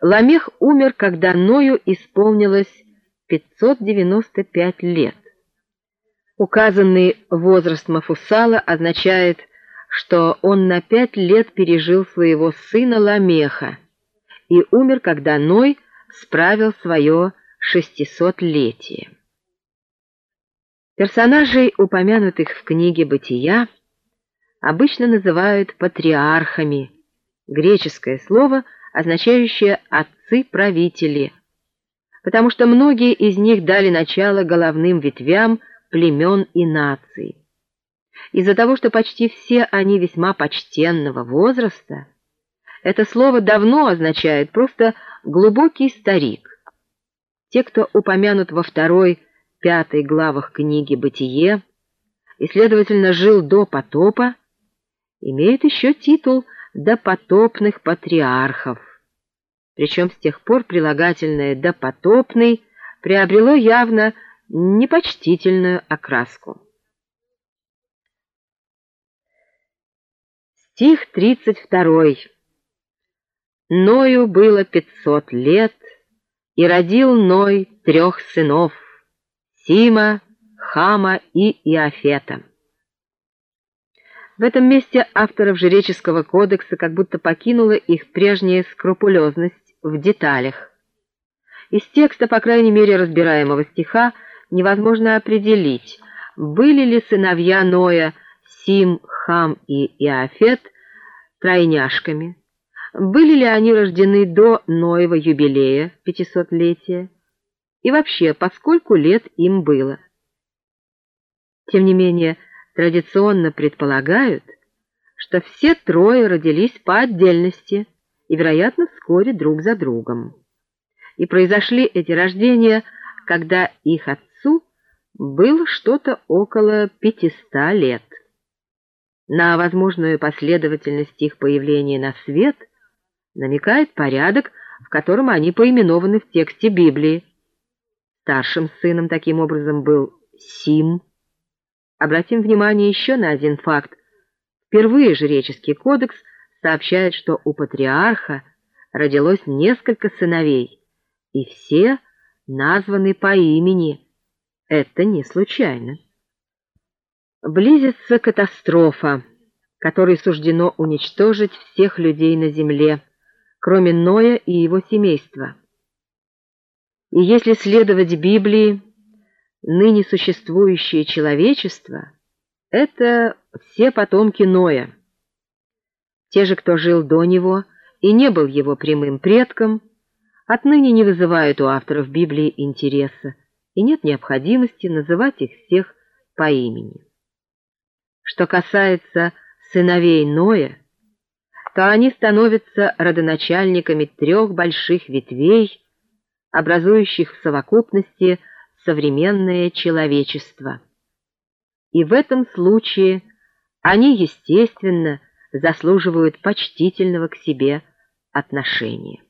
Ламех умер, когда Ною исполнилось 595 лет. Указанный возраст Мафусала означает, что он на пять лет пережил своего сына Ламеха и умер, когда Ной справил свое шестисотлетие. Персонажей, упомянутых в книге «Бытия», обычно называют патриархами, греческое слово, означающее «отцы-правители», потому что многие из них дали начало головным ветвям племен и наций. Из-за того, что почти все они весьма почтенного возраста, это слово давно означает просто «глубокий старик». Те, кто упомянут во второй, пятой главах книги «Бытие» и, следовательно, жил до потопа, имеют еще титул «допотопных патриархов». Причем с тех пор прилагательное «допотопный» приобрело явно непочтительную окраску. Стих 32. Ною было пятьсот лет, и родил Ной трех сынов — Сима, Хама и Иофета. В этом месте авторов Жреческого кодекса как будто покинула их прежняя скрупулезность в деталях. Из текста, по крайней мере, разбираемого стиха, невозможно определить, были ли сыновья Ноя Сим, Хам и Иофет тройняшками, были ли они рождены до Ноева юбилея, пятисотлетия, и вообще, поскольку лет им было. Тем не менее, традиционно предполагают, что все трое родились по отдельности и, вероятно, вскоре друг за другом. И произошли эти рождения, когда их отцу было что-то около пятиста лет. На возможную последовательность их появления на свет намекает порядок, в котором они поименованы в тексте Библии. Старшим сыном таким образом был Сим. Обратим внимание еще на один факт. Впервые жреческий кодекс сообщает, что у патриарха родилось несколько сыновей, и все названы по имени. Это не случайно. Близится катастрофа, которой суждено уничтожить всех людей на земле, кроме Ноя и его семейства. И если следовать Библии, ныне существующее человечество — это все потомки Ноя. Те же, кто жил до него и не был его прямым предком, отныне не вызывают у авторов Библии интереса, и нет необходимости называть их всех по имени. Что касается сыновей Ноя, то они становятся родоначальниками трех больших ветвей, образующих в совокупности современное человечество. И в этом случае они, естественно, заслуживают почтительного к себе отношения.